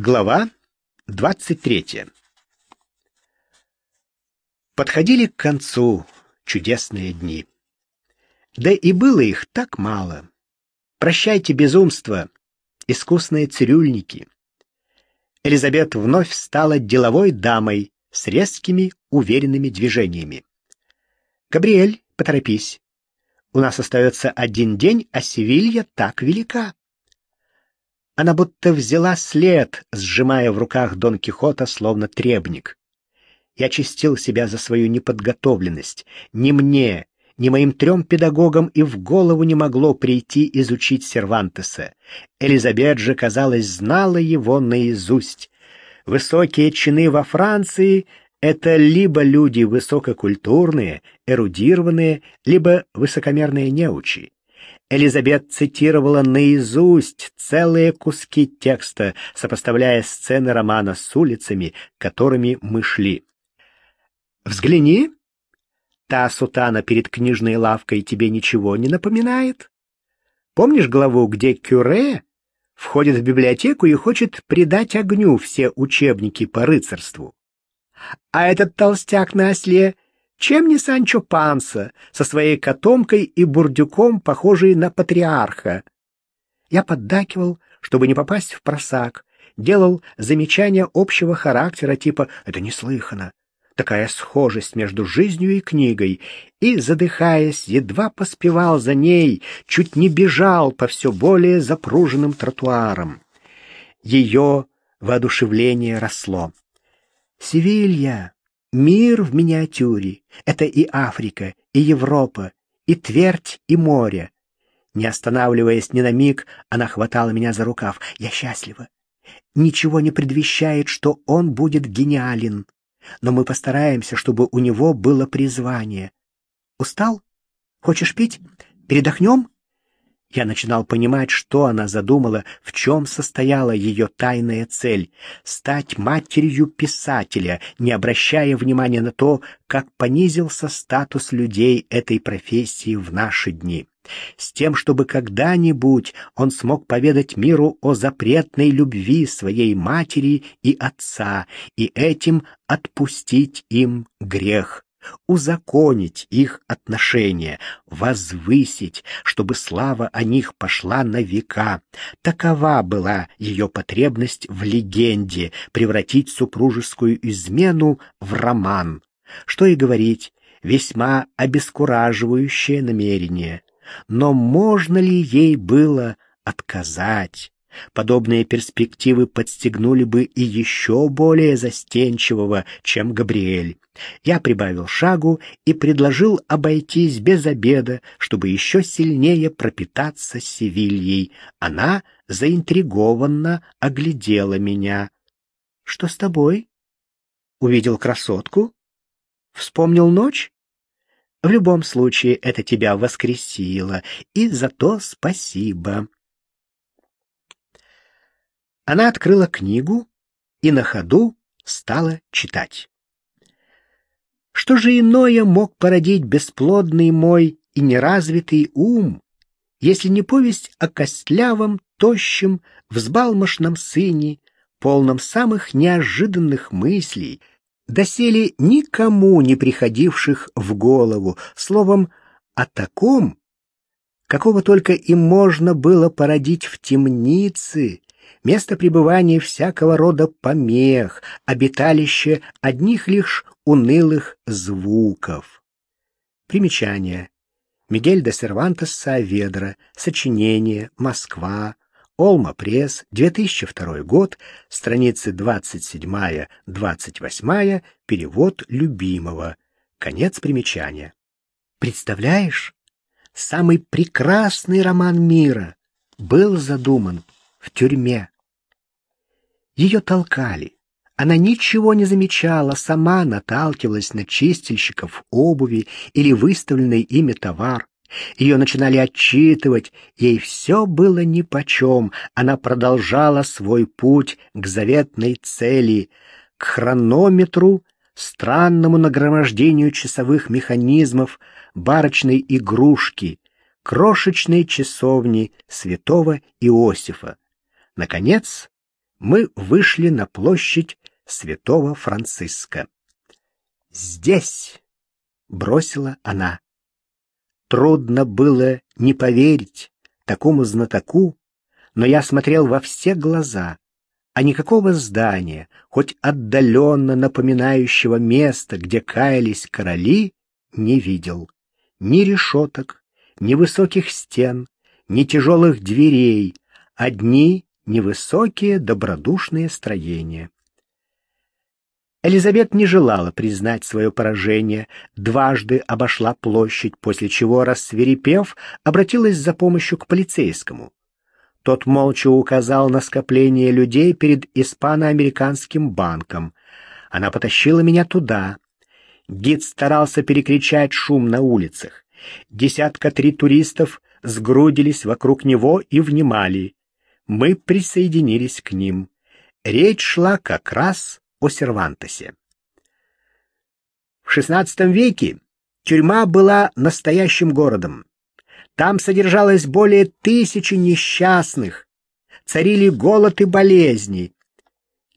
Глава 23 Подходили к концу чудесные дни. Да и было их так мало. Прощайте безумство, искусные цирюльники. Элизабет вновь стала деловой дамой с резкими, уверенными движениями. «Габриэль, поторопись. У нас остается один день, а Севилья так велика». Она будто взяла след, сжимая в руках Дон Кихота, словно требник. Я чистил себя за свою неподготовленность. Ни мне, ни моим трем педагогам и в голову не могло прийти изучить Сервантеса. Элизабет же, казалось, знала его наизусть. Высокие чины во Франции — это либо люди высококультурные, эрудированные, либо высокомерные неучи. Элизабет цитировала наизусть целые куски текста, сопоставляя сцены романа с улицами, которыми мы шли. «Взгляни. Та сутана перед книжной лавкой тебе ничего не напоминает? Помнишь главу, где Кюре входит в библиотеку и хочет придать огню все учебники по рыцарству? А этот толстяк на осле — чем не Санчо Панса со своей котомкой и бурдюком, похожий на патриарха? Я поддакивал, чтобы не попасть в просак, делал замечания общего характера, типа «это неслыханно», такая схожесть между жизнью и книгой, и, задыхаясь, едва поспевал за ней, чуть не бежал по все более запруженным тротуарам. Ее воодушевление росло. «Севилья!» Мир в миниатюре — это и Африка, и Европа, и Твердь, и море. Не останавливаясь ни на миг, она хватала меня за рукав. Я счастлива. Ничего не предвещает, что он будет гениален. Но мы постараемся, чтобы у него было призвание. Устал? Хочешь пить? Передохнем? Я начинал понимать, что она задумала, в чем состояла ее тайная цель — стать матерью писателя, не обращая внимания на то, как понизился статус людей этой профессии в наши дни. С тем, чтобы когда-нибудь он смог поведать миру о запретной любви своей матери и отца, и этим отпустить им грех узаконить их отношения, возвысить, чтобы слава о них пошла на века. Такова была ее потребность в легенде, превратить супружескую измену в роман. Что и говорить, весьма обескураживающее намерение. Но можно ли ей было отказать? Подобные перспективы подстегнули бы и еще более застенчивого, чем Габриэль. Я прибавил шагу и предложил обойтись без обеда, чтобы еще сильнее пропитаться Севильей. Она заинтригованно оглядела меня. — Что с тобой? — Увидел красотку? — Вспомнил ночь? В любом случае это тебя воскресило, и за то спасибо. Она открыла книгу и на ходу стала читать. Что же иное мог породить бесплодный мой и неразвитый ум, если не повесть о костлявом, тощем, взбалмошном сыне, полном самых неожиданных мыслей, доселе никому не приходивших в голову, словом, о таком, какого только и можно было породить в темнице, место пребывания всякого рода помех, обиталище одних лишь унылых звуков. Примечание. Мигель де Сервантес Сааведра. Сочинение. Москва. Олма Пресс. 2002 год. Страницы 27-28. Перевод любимого. Конец примечания. Представляешь? Самый прекрасный роман мира был задуман в тюрьме. Ее толкали. Она ничего не замечала, сама наталкивалась на чистильщиков обуви или выставленный ими товар. Ее начинали отчитывать, ей все было нипочем. Она продолжала свой путь к заветной цели, к хронометру, странному нагромождению часовых механизмов, барочной игрушки, крошечной часовни святого Иосифа. Наконец, мы вышли на площадь Святого Франциска. «Здесь!» — бросила она. Трудно было не поверить такому знатоку, но я смотрел во все глаза, а никакого здания, хоть отдаленно напоминающего место, где каялись короли, не видел. Ни решеток, ни высоких стен, ни тяжелых дверей, одни невысокие добродушные строения. Элизабет не желала признать свое поражение, дважды обошла площадь, после чего, рассверепев, обратилась за помощью к полицейскому. Тот молча указал на скопление людей перед испано-американским банком. Она потащила меня туда. Гид старался перекричать шум на улицах. Десятка три туристов сгрудились вокруг него и внимали. Мы присоединились к ним. Речь шла как раз о Сервантесе. В XVI веке тюрьма была настоящим городом. Там содержалось более тысячи несчастных, царили голод и болезни.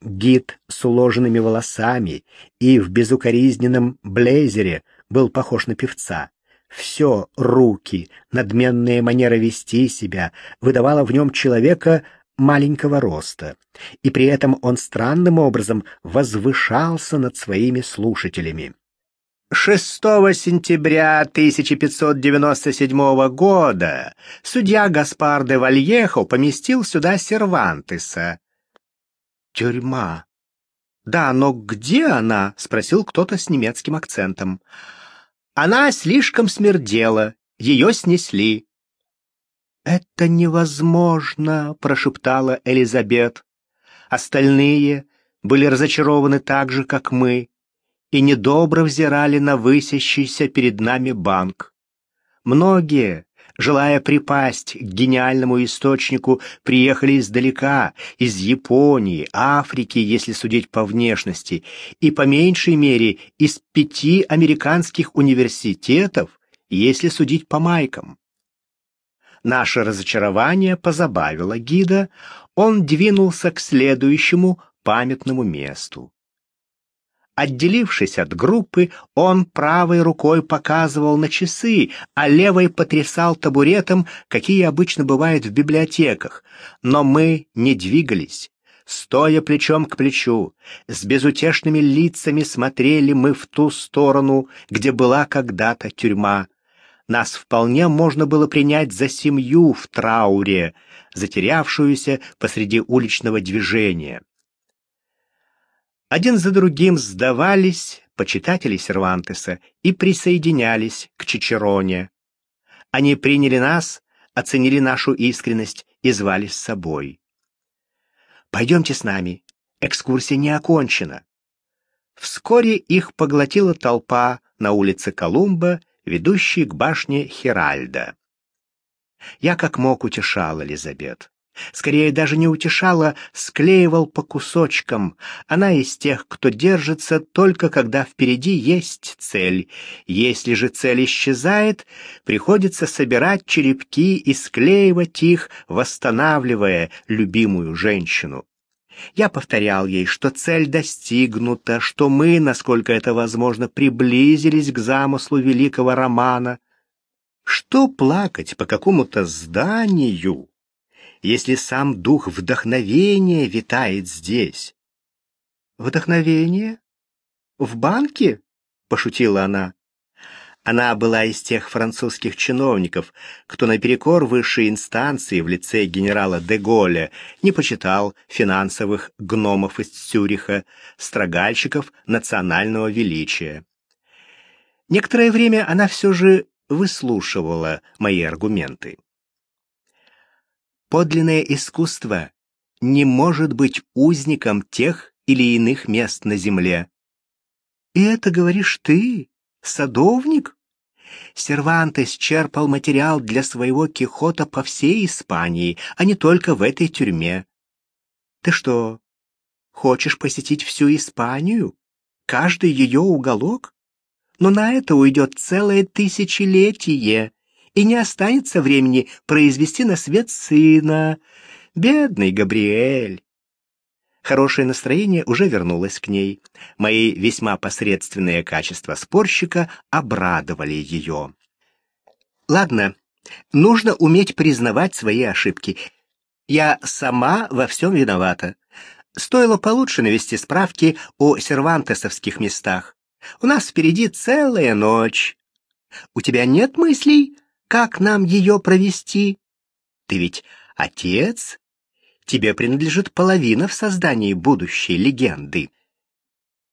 Гид с уложенными волосами и в безукоризненном блейзере был похож на певца. Все руки, надменная манера вести себя выдавала в нем человека маленького роста, и при этом он странным образом возвышался над своими слушателями. 6 сентября 1597 года судья Гаспар де Вальехо поместил сюда Сервантеса. Тюрьма. Да, но где она? спросил кто-то с немецким акцентом. Она слишком смердела, ее снесли. «Это невозможно!» — прошептала Элизабет. Остальные были разочарованы так же, как мы, и недобро взирали на высящийся перед нами банк. Многие, желая припасть к гениальному источнику, приехали издалека, из Японии, Африки, если судить по внешности, и по меньшей мере из пяти американских университетов, если судить по майкам. Наше разочарование позабавило гида, он двинулся к следующему памятному месту. Отделившись от группы, он правой рукой показывал на часы, а левой потрясал табуретом, какие обычно бывают в библиотеках. Но мы не двигались. Стоя плечом к плечу, с безутешными лицами смотрели мы в ту сторону, где была когда-то тюрьма. Нас вполне можно было принять за семью в трауре, затерявшуюся посреди уличного движения. Один за другим сдавались почитатели Сервантеса и присоединялись к Чичероне. Они приняли нас, оценили нашу искренность и звали с собой. «Пойдемте с нами, экскурсия не окончена». Вскоре их поглотила толпа на улице Колумба ведущий к башне Хиральда. Я как мог утешал Элизабет. Скорее даже не утешала, склеивал по кусочкам. Она из тех, кто держится только когда впереди есть цель. Если же цель исчезает, приходится собирать черепки и склеивать их, восстанавливая любимую женщину. Я повторял ей, что цель достигнута, что мы, насколько это возможно, приблизились к замыслу великого романа. Что плакать по какому-то зданию, если сам дух вдохновения витает здесь? Вдохновение? В банке? пошутила она. Она была из тех французских чиновников, кто наперекор высшей инстанции в лице генерала де Голля не почитал финансовых гномов из Цюриха, строгальщиков национального величия. Некоторое время она все же выслушивала мои аргументы. Подлинное искусство не может быть узником тех или иных мест на земле. И это говоришь ты, Садовник? Сервантес черпал материал для своего Кихота по всей Испании, а не только в этой тюрьме. Ты что, хочешь посетить всю Испанию? Каждый ее уголок? Но на это уйдет целое тысячелетие, и не останется времени произвести на свет сына. Бедный Габриэль. Хорошее настроение уже вернулось к ней. Мои весьма посредственные качества спорщика обрадовали ее. Ладно, нужно уметь признавать свои ошибки. Я сама во всем виновата. Стоило получше навести справки о сервантесовских местах. У нас впереди целая ночь. У тебя нет мыслей, как нам ее провести? Ты ведь отец тебе принадлежит половина в создании будущей легенды.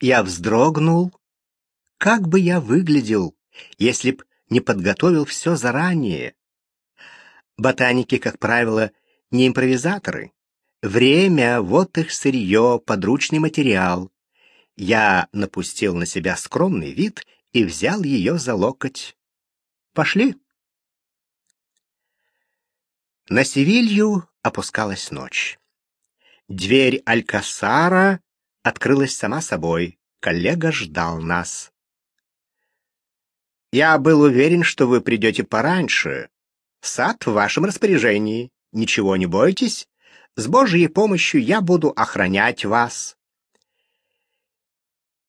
Я вздрогнул. Как бы я выглядел, если б не подготовил все заранее? Ботаники, как правило, не импровизаторы. Время — вот их сырье, подручный материал. Я напустил на себя скромный вид и взял ее за локоть. «Пошли!» На Севилью опускалась ночь. Дверь Алькасара открылась сама собой. Коллега ждал нас. «Я был уверен, что вы придете пораньше. Сад в вашем распоряжении. Ничего не бойтесь. С Божьей помощью я буду охранять вас».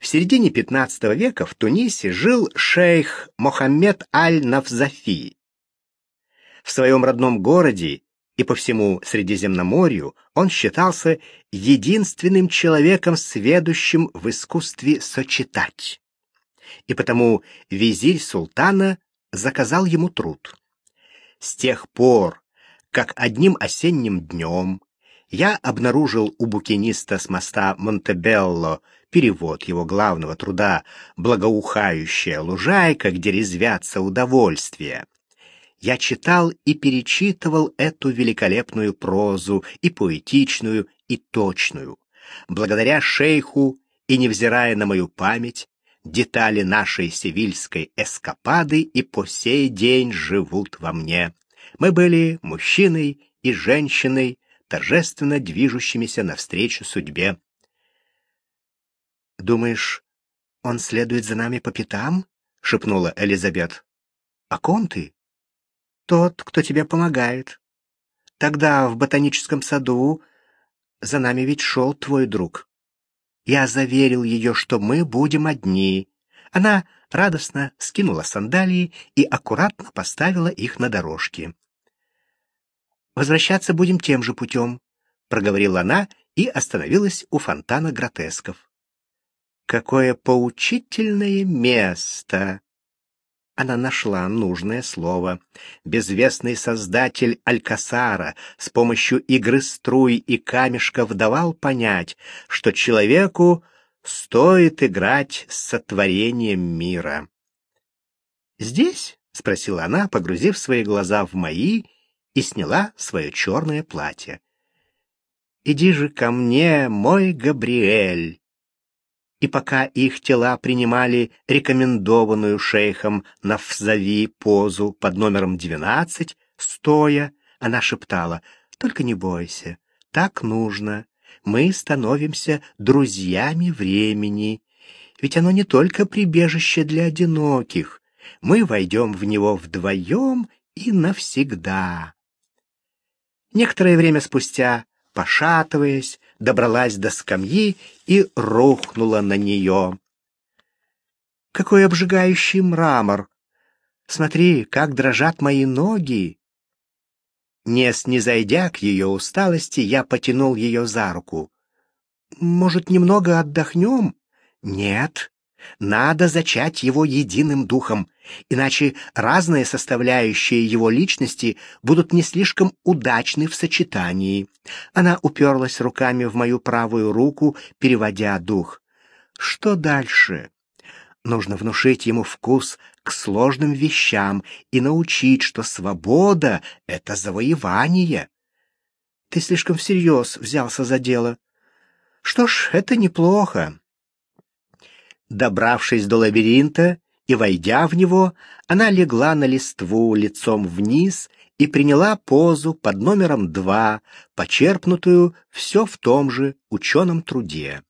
В середине XV века в Тунисе жил шейх Мохаммед Аль-Навзафи. В своем родном городе и по всему Средиземноморью он считался единственным человеком, сведущим в искусстве сочетать. И потому визирь султана заказал ему труд. С тех пор, как одним осенним днем я обнаружил у букиниста с моста Монтебелло перевод его главного труда «Благоухающая лужайка, где резвятся удовольствия», я читал и перечитывал эту великолепную прозу, и поэтичную, и точную. Благодаря шейху и невзирая на мою память, детали нашей севильской эскапады и по сей день живут во мне. Мы были мужчиной и женщиной, торжественно движущимися навстречу судьбе. «Думаешь, он следует за нами по пятам?» — шепнула Элизабет. «О ком ты?» Тот, кто тебе помогает. Тогда в ботаническом саду за нами ведь шел твой друг. Я заверил ее, что мы будем одни. Она радостно скинула сандалии и аккуратно поставила их на дорожке. «Возвращаться будем тем же путем», — проговорила она и остановилась у фонтана гротесков. «Какое поучительное место!» Она нашла нужное слово. Безвестный создатель Алькасара с помощью игры струй и камешков давал понять, что человеку стоит играть с сотворением мира. «Здесь?» — спросила она, погрузив свои глаза в мои, и сняла свое черное платье. «Иди же ко мне, мой Габриэль!» И пока их тела принимали рекомендованную шейхом Нафзави позу под номером 12, стоя, она шептала «Только не бойся, так нужно. Мы становимся друзьями времени. Ведь оно не только прибежище для одиноких. Мы войдем в него вдвоем и навсегда». Некоторое время спустя, пошатываясь, добралась до скамьи и рухнула на нее. Какой обжигающий мрамор! Смотри, как дрожат мои ноги! Не снизойдя к ее усталости, я потянул ее за руку. «Может, немного отдохнем?» «Нет, надо зачать его единым духом, иначе разные составляющие его личности будут не слишком удачны в сочетании. Она уперлась руками в мою правую руку, переводя дух. Что дальше? Нужно внушить ему вкус к сложным вещам и научить, что свобода — это завоевание. Ты слишком всерьез взялся за дело. Что ж, это неплохо. Добравшись до лабиринта и войдя в него, она легла на листву лицом вниз и приняла позу под номером два, почерпнутую все в том же ученом труде.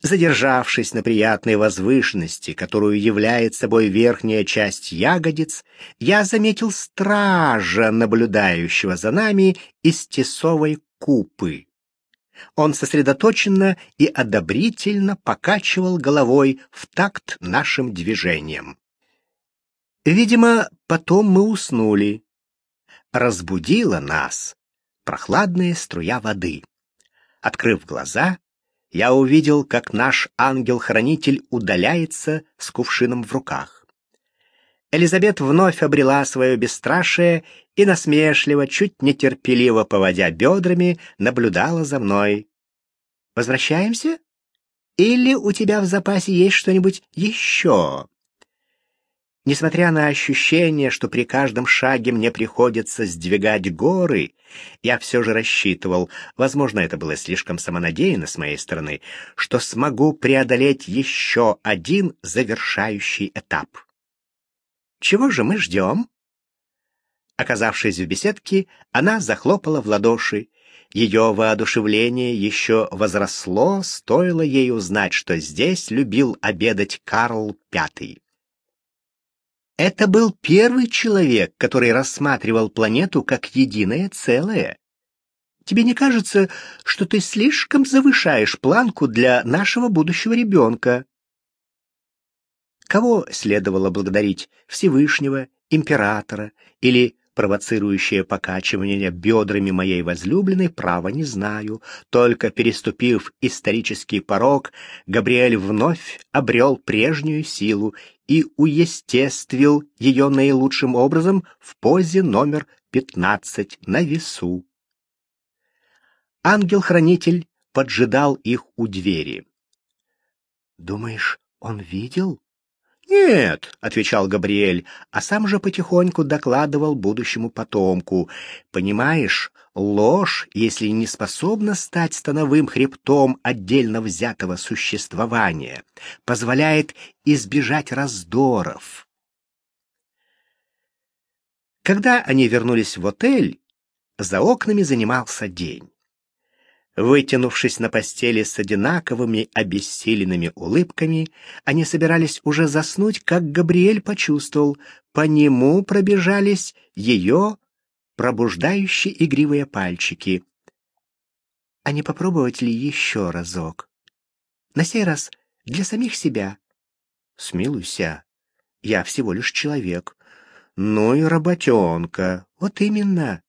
Задержавшись на приятной возвышенности, которую является собой верхняя часть ягодиц, я заметил стража, наблюдающего за нами из тесовой купы. Он сосредоточенно и одобрительно покачивал головой в такт нашим движениям. Видимо, потом мы уснули. Разбудила нас прохладная струя воды. Открыв глаза, я увидел, как наш ангел-хранитель удаляется с кувшином в руках. Элизабет вновь обрела свое бесстрашие и насмешливо, чуть нетерпеливо поводя бедрами, наблюдала за мной. «Возвращаемся? Или у тебя в запасе есть что-нибудь еще?» Несмотря на ощущение, что при каждом шаге мне приходится сдвигать горы, я все же рассчитывал, возможно, это было слишком самонадеянно с моей стороны, что смогу преодолеть еще один завершающий этап. Чего же мы ждем? Оказавшись в беседке, она захлопала в ладоши. Ее воодушевление еще возросло, стоило ей узнать, что здесь любил обедать Карл Пятый. Это был первый человек, который рассматривал планету как единое целое. Тебе не кажется, что ты слишком завышаешь планку для нашего будущего ребенка? Кого следовало благодарить? Всевышнего, императора или провоцирующее покачивание бедрами моей возлюбленной, право не знаю. Только переступив исторический порог, Габриэль вновь обрел прежнюю силу и уестествил ее наилучшим образом в позе номер пятнадцать на весу. Ангел-хранитель поджидал их у двери. «Думаешь, он видел?» «Нет», — отвечал Габриэль, а сам же потихоньку докладывал будущему потомку. «Понимаешь, ложь, если не способна стать становым хребтом отдельно взятого существования, позволяет избежать раздоров». Когда они вернулись в отель, за окнами занимался день. Вытянувшись на постели с одинаковыми обессиленными улыбками, они собирались уже заснуть, как Габриэль почувствовал, по нему пробежались ее пробуждающие игривые пальчики. А не попробовать ли еще разок? На сей раз для самих себя. Смилуйся, я всего лишь человек. Ну и работенка, вот именно.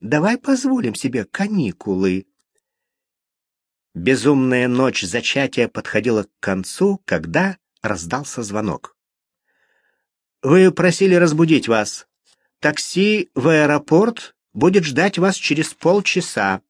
Давай позволим себе каникулы. Безумная ночь зачатия подходила к концу, когда раздался звонок. «Вы просили разбудить вас. Такси в аэропорт будет ждать вас через полчаса».